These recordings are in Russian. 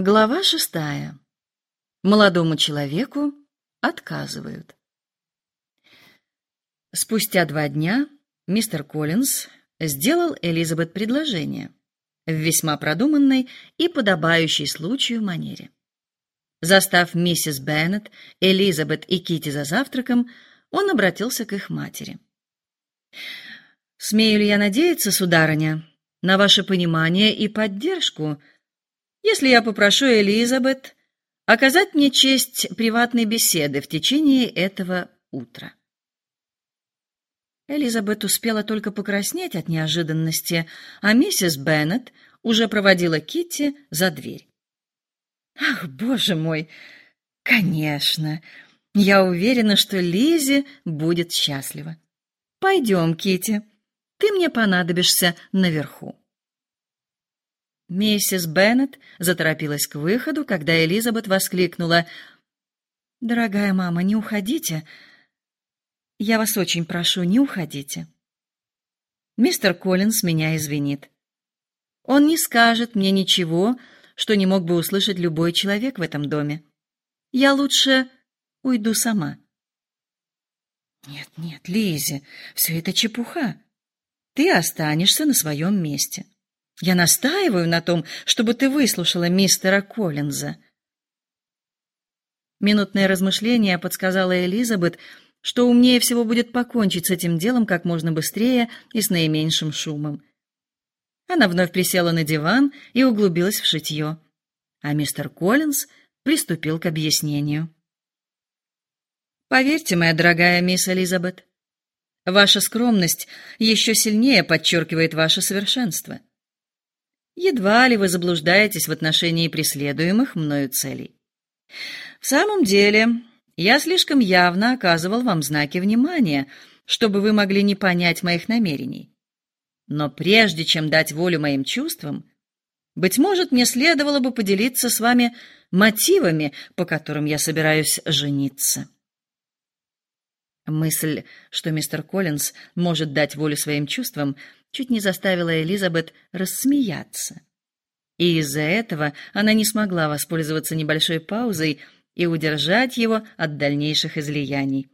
Глава шестая. Молодому человеку отказывают. Спустя два дня мистер Коллинз сделал Элизабет предложение в весьма продуманной и подобающей случаю манере. Застав миссис Беннет, Элизабет и Кити за завтраком, он обратился к их матери. «Смею ли я надеяться, сударыня, на ваше понимание и поддержку, если я попрошу Элизабет оказать мне честь приватной беседы в течение этого утра. Элизабет успела только покраснеть от неожиданности, а миссис Беннет уже проводила Китти за дверь. Ах, боже мой. Конечно. Я уверена, что Лизи будет счастлива. Пойдем, Китти. Ты мне понадобишься наверху. Миссис Беннет заторопилась к выходу, когда Элизабет воскликнула: "Дорогая мама, не уходите. Я вас очень прошу, не уходите. Мистер Коллинс меня извинит. Он не скажет мне ничего, что не мог бы услышать любой человек в этом доме. Я лучше уйду сама". Нет, нет, Лизи, все это чепуха. Ты останешься на своем месте. Я настаиваю на том, чтобы ты выслушала мистера Коллинза. Минутное размышление подсказало Элизабет, что умнее всего будет покончить с этим делом как можно быстрее и с наименьшим шумом. Она вновь присела на диван и углубилась в шитье, а мистер Коллинз приступил к объяснению. Поверьте, моя дорогая мисс Элизабет, ваша скромность еще сильнее подчеркивает ваше совершенство едва ли вы заблуждаетесь в отношении преследуемых мною целей. В самом деле, я слишком явно оказывал вам знаки внимания, чтобы вы могли не понять моих намерений. Но прежде чем дать волю моим чувствам, быть может, мне следовало бы поделиться с вами мотивами, по которым я собираюсь жениться. Мысль, что мистер Коллинз может дать волю своим чувствам, чуть не заставила Элизабет рассмеяться. И из-за этого она не смогла воспользоваться небольшой паузой и удержать его от дальнейших излияний.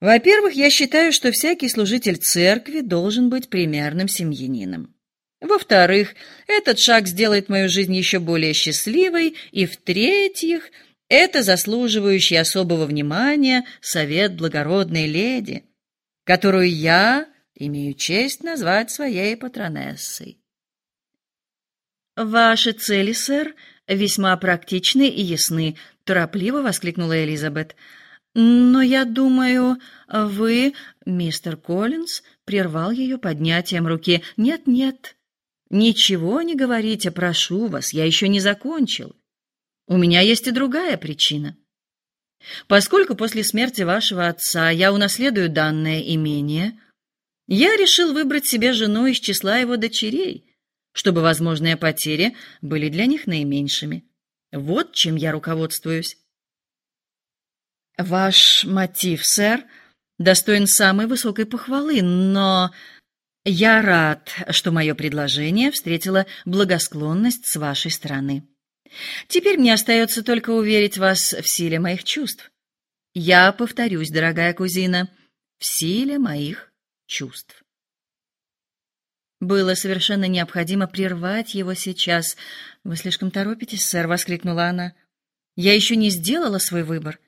Во-первых, я считаю, что всякий служитель церкви должен быть примерным семьянином. Во-вторых, этот шаг сделает мою жизнь еще более счастливой, и в-третьих, это заслуживающий особого внимания совет благородной леди, которую я имею честь назвать своей патронессой. Ваши цели, сэр, весьма практичны и ясны, торопливо воскликнула Элизабет. Но я думаю, вы, мистер Коллинз, прервал ее поднятием руки. Нет, нет. Ничего не говорите, прошу вас, я еще не закончил. У меня есть и другая причина. Поскольку после смерти вашего отца я унаследую данное имение, я решил выбрать себе жену из числа его дочерей, чтобы возможные потери были для них наименьшими. Вот чем я руководствуюсь. Ваш мотив, сэр, достоин самой высокой похвалы, но я рад, что мое предложение встретило благосклонность с вашей стороны. Теперь мне остается только уверить вас в силе моих чувств. Я повторюсь, дорогая кузина, в силе моих чувств. Было совершенно необходимо прервать его сейчас. Вы слишком торопитесь, сэр, воскликнула она. Я еще не сделала свой выбор.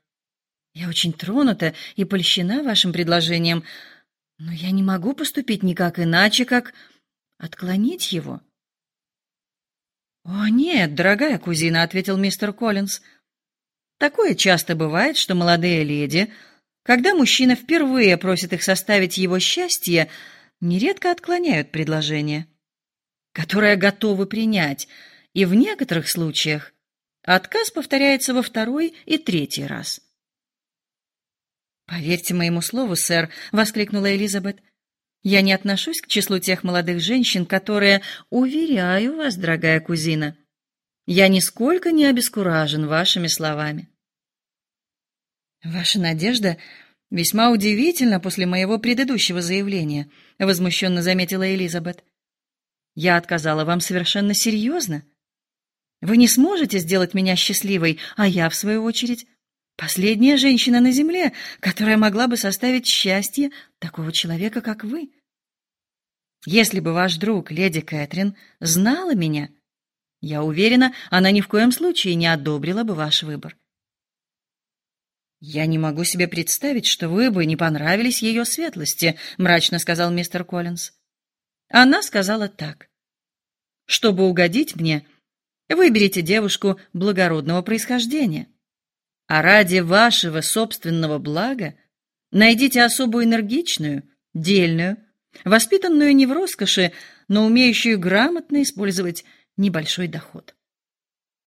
Я очень тронута и польщена вашим предложением, но я не могу поступить никак иначе, как отклонить его. О нет, дорогая кузина, ответил мистер Коллинз. Такое часто бывает, что молодые леди когда мужчина впервые просит их составить его счастье, нередко отклоняют предложение, которое готовы принять, и в некоторых случаях отказ повторяется во второй и третий раз. Поверьте моему слову, сэр, воскликнула Элизабет. Я не отношусь к числу тех молодых женщин, которые, уверяю вас, дорогая кузина, я нисколько не обескуражен вашими словами. Ваша надежда весьма удивительна после моего предыдущего заявления, возмущенно заметила Элизабет. Я отказала вам совершенно серьезно. Вы не сможете сделать меня счастливой, а я, в свою очередь, последняя женщина на земле, которая могла бы составить счастье такого человека, как вы. Если бы ваш друг, леди Кэтрин, знала меня, я уверена, она ни в коем случае не одобрила бы ваш выбор. Я не могу себе представить, что вы бы не понравились ее светлости, мрачно сказал мистер Коллинз. Она сказала так: чтобы угодить мне, выберите девушку благородного происхождения. А ради вашего собственного блага найдите особую энергичную, дельную, воспитанную не в роскоши, но умеющую грамотно использовать небольшой доход.